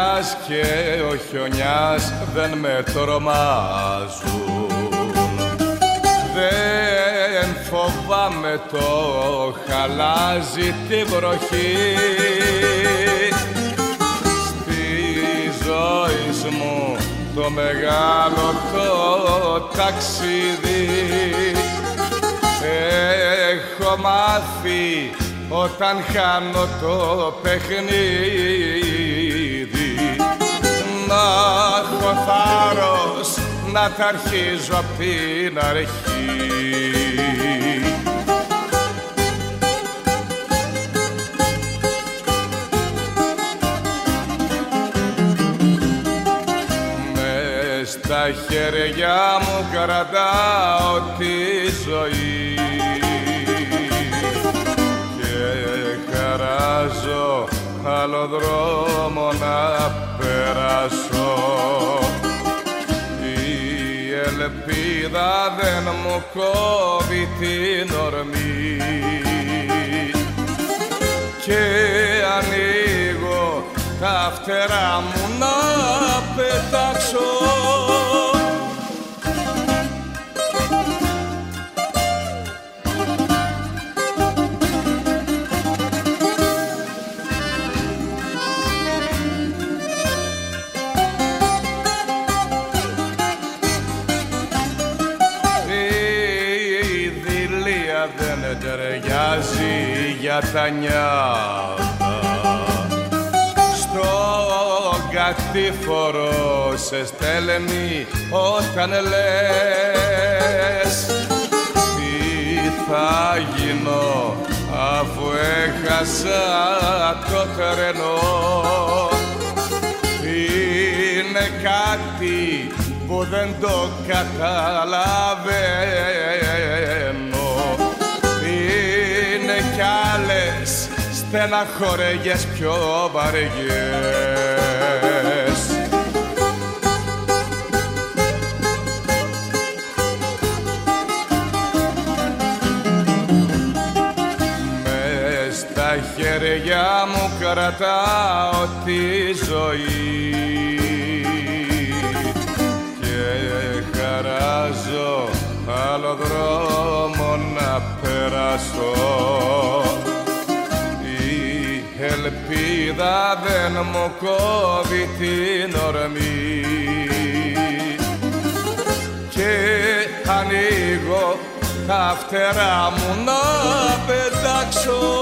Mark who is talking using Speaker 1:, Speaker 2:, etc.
Speaker 1: βροχιάς και ο χιονιάς δεν με τρομάζουν. Δεν φοβάμαι το χαλάζι τη βροχή. Στη ζωή μου το μεγάλο το ταξίδι. Έχω μάθει όταν χάνω το παιχνίδι να τα αρχίζω απ' την αρχή. Μες στα χέρια μου κρατάω τη ζωή. Χαράζω άλλο δρόμο να περάσω. η ελπίδα δεν μου κόβει την ορμή. Και ανοίγω τα φτερά μου να πετάξω ταιριάζει για τα νιάτα. Στο κατήφορο σε στέλνει όταν λες Τι θα γίνω αφού έχασα το τρένο; Είναι κάτι που δεν το καταλαβαίνω στεναχωρέγες πιο βαριές Μες στα χέρια μου κρατάω τη ζωή. Και χαράζω άλλο δρόμο να περάσω. η ελπίδα δεν μου κόβει την ορμή. Και ανοίγω τα φτερά μου να πετάξω